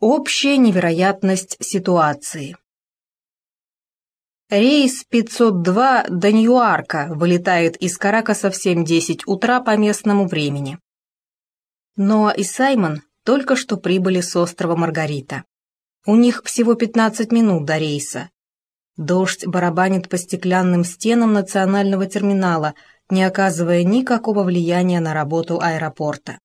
Общая невероятность ситуации. Рейс 502 до Ньюарка вылетает из Каракаса в 7.10 утра по местному времени. Ноа и Саймон только что прибыли с острова Маргарита. У них всего 15 минут до рейса. Дождь барабанит по стеклянным стенам национального терминала, не оказывая никакого влияния на работу аэропорта.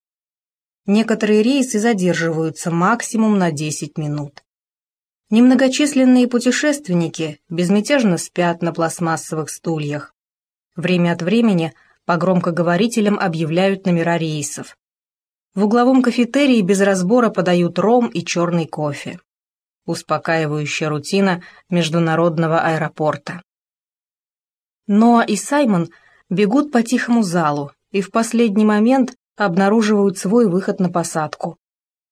Некоторые рейсы задерживаются максимум на 10 минут. Немногочисленные путешественники безмятежно спят на пластмассовых стульях. Время от времени по громкоговорителям объявляют номера рейсов. В угловом кафетерии без разбора подают ром и черный кофе. Успокаивающая рутина международного аэропорта. Ноа и Саймон бегут по тихому залу и в последний момент обнаруживают свой выход на посадку.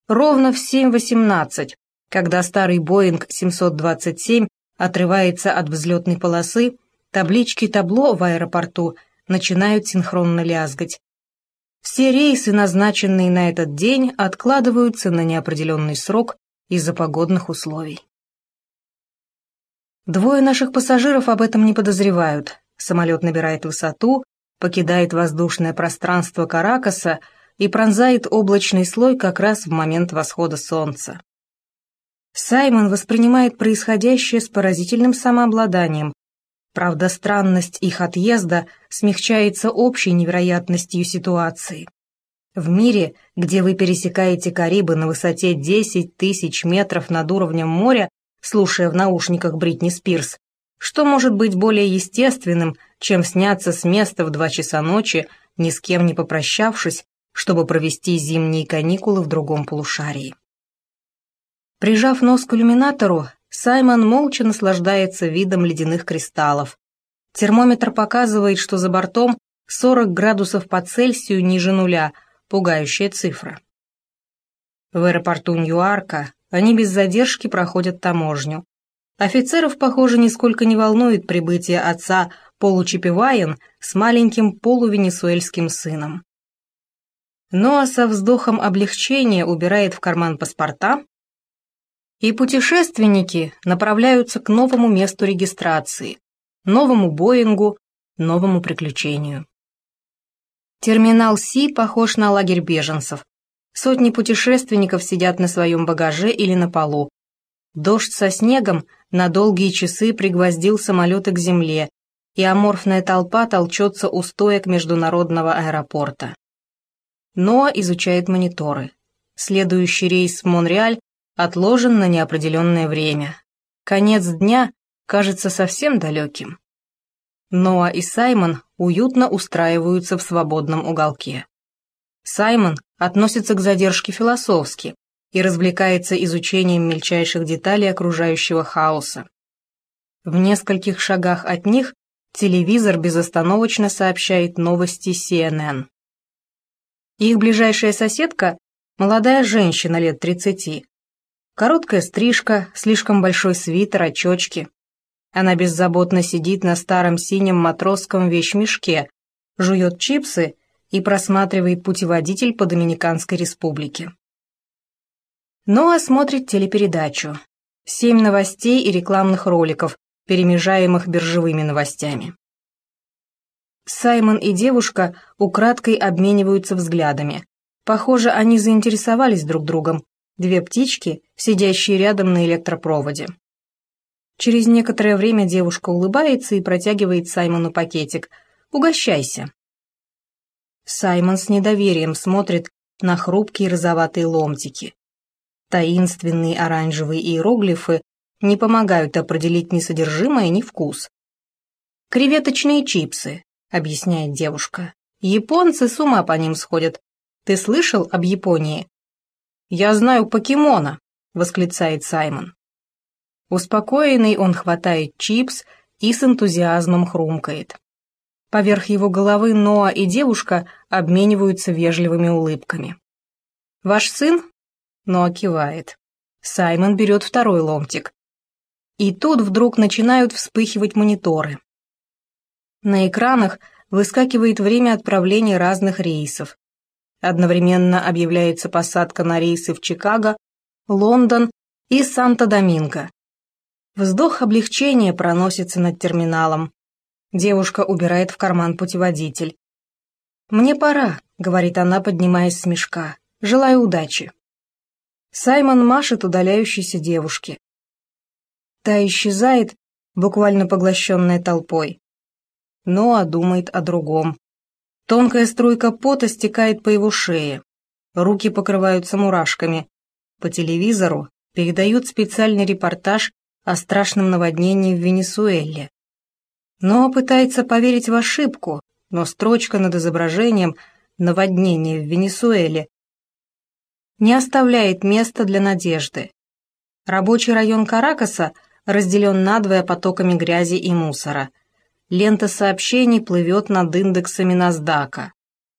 Ровно в 7.18, когда старый Боинг 727 отрывается от взлетной полосы, таблички табло в аэропорту начинают синхронно лязгать. Все рейсы, назначенные на этот день, откладываются на неопределенный срок из-за погодных условий. Двое наших пассажиров об этом не подозревают. Самолет набирает высоту, покидает воздушное пространство Каракаса и пронзает облачный слой как раз в момент восхода солнца. Саймон воспринимает происходящее с поразительным самообладанием. Правда, странность их отъезда смягчается общей невероятностью ситуации. В мире, где вы пересекаете Карибы на высоте 10 тысяч метров над уровнем моря, слушая в наушниках Бритни Спирс, что может быть более естественным, чем сняться с места в два часа ночи, ни с кем не попрощавшись, чтобы провести зимние каникулы в другом полушарии? Прижав нос к иллюминатору, Саймон молча наслаждается видом ледяных кристаллов. Термометр показывает, что за бортом 40 градусов по Цельсию ниже нуля, пугающая цифра. В аэропорту Ньюарка они без задержки проходят таможню. Офицеров, похоже, нисколько не волнует прибытие отца Получипиваен с маленьким полувенесуэльским сыном. Ноа со вздохом облегчения убирает в карман паспорта, и путешественники направляются к новому месту регистрации, новому Боингу, новому приключению. Терминал Си похож на лагерь беженцев. Сотни путешественников сидят на своем багаже или на полу. Дождь со снегом на долгие часы пригвоздил самолеты к земле, и аморфная толпа толчется у стоек международного аэропорта. Ноа изучает мониторы. Следующий рейс в Монреаль отложен на неопределенное время. Конец дня кажется совсем далеким. Ноа и Саймон уютно устраиваются в свободном уголке. Саймон относится к задержке философски, и развлекается изучением мельчайших деталей окружающего хаоса. В нескольких шагах от них телевизор безостановочно сообщает новости CNN. Их ближайшая соседка – молодая женщина лет 30. Короткая стрижка, слишком большой свитер, очечки. Она беззаботно сидит на старом синем матросском вещмешке, жует чипсы и просматривает путеводитель по Доминиканской республике. Ноа смотрит телепередачу. Семь новостей и рекламных роликов, перемежаемых биржевыми новостями. Саймон и девушка украдкой обмениваются взглядами. Похоже, они заинтересовались друг другом. Две птички, сидящие рядом на электропроводе. Через некоторое время девушка улыбается и протягивает Саймону пакетик. «Угощайся». Саймон с недоверием смотрит на хрупкие розоватые ломтики. Таинственные оранжевые иероглифы не помогают определить ни содержимое, ни вкус. «Креветочные чипсы», — объясняет девушка. «Японцы с ума по ним сходят. Ты слышал об Японии?» «Я знаю покемона», — восклицает Саймон. Успокоенный он хватает чипс и с энтузиазмом хрумкает. Поверх его головы Ноа и девушка обмениваются вежливыми улыбками. «Ваш сын но кивает. Саймон берет второй ломтик. И тут вдруг начинают вспыхивать мониторы. На экранах выскакивает время отправления разных рейсов. Одновременно объявляется посадка на рейсы в Чикаго, Лондон и Санто-Доминго. Вздох облегчения проносится над терминалом. Девушка убирает в карман путеводитель. «Мне пора», — говорит она, поднимаясь с мешка. «Желаю удачи». Саймон машет удаляющейся девушке. Та исчезает, буквально поглощенная толпой. Ноа думает о другом. Тонкая струйка пота стекает по его шее. Руки покрываются мурашками. По телевизору передают специальный репортаж о страшном наводнении в Венесуэле. Ноа пытается поверить в ошибку, но строчка над изображением «Наводнение в Венесуэле» не оставляет места для надежды. Рабочий район Каракаса разделен надвое потоками грязи и мусора. Лента сообщений плывет над индексами NASDAQ.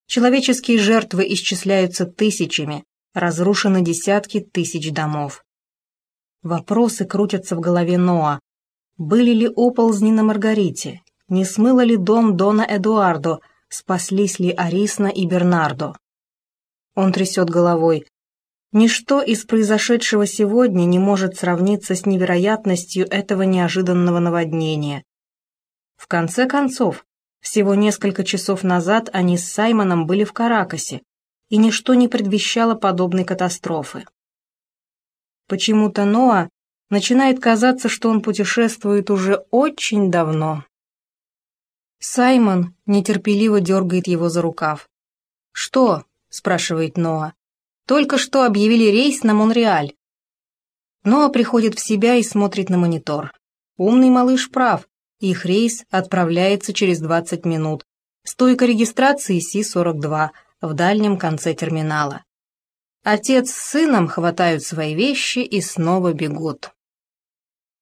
Человеческие жертвы исчисляются тысячами, разрушены десятки тысяч домов. Вопросы крутятся в голове Ноа. Были ли оползни на Маргарите? Не смыло ли дом Дона Эдуардо? Спаслись ли Арисна и Бернардо? Он трясет головой. Ничто из произошедшего сегодня не может сравниться с невероятностью этого неожиданного наводнения. В конце концов, всего несколько часов назад они с Саймоном были в Каракасе, и ничто не предвещало подобной катастрофы. Почему-то Ноа начинает казаться, что он путешествует уже очень давно. Саймон нетерпеливо дергает его за рукав. «Что?» – спрашивает Ноа. Только что объявили рейс на Монреаль. Ноа приходит в себя и смотрит на монитор. Умный малыш прав. Их рейс отправляется через 20 минут. Стойка регистрации Си-42 в дальнем конце терминала. Отец с сыном хватают свои вещи и снова бегут.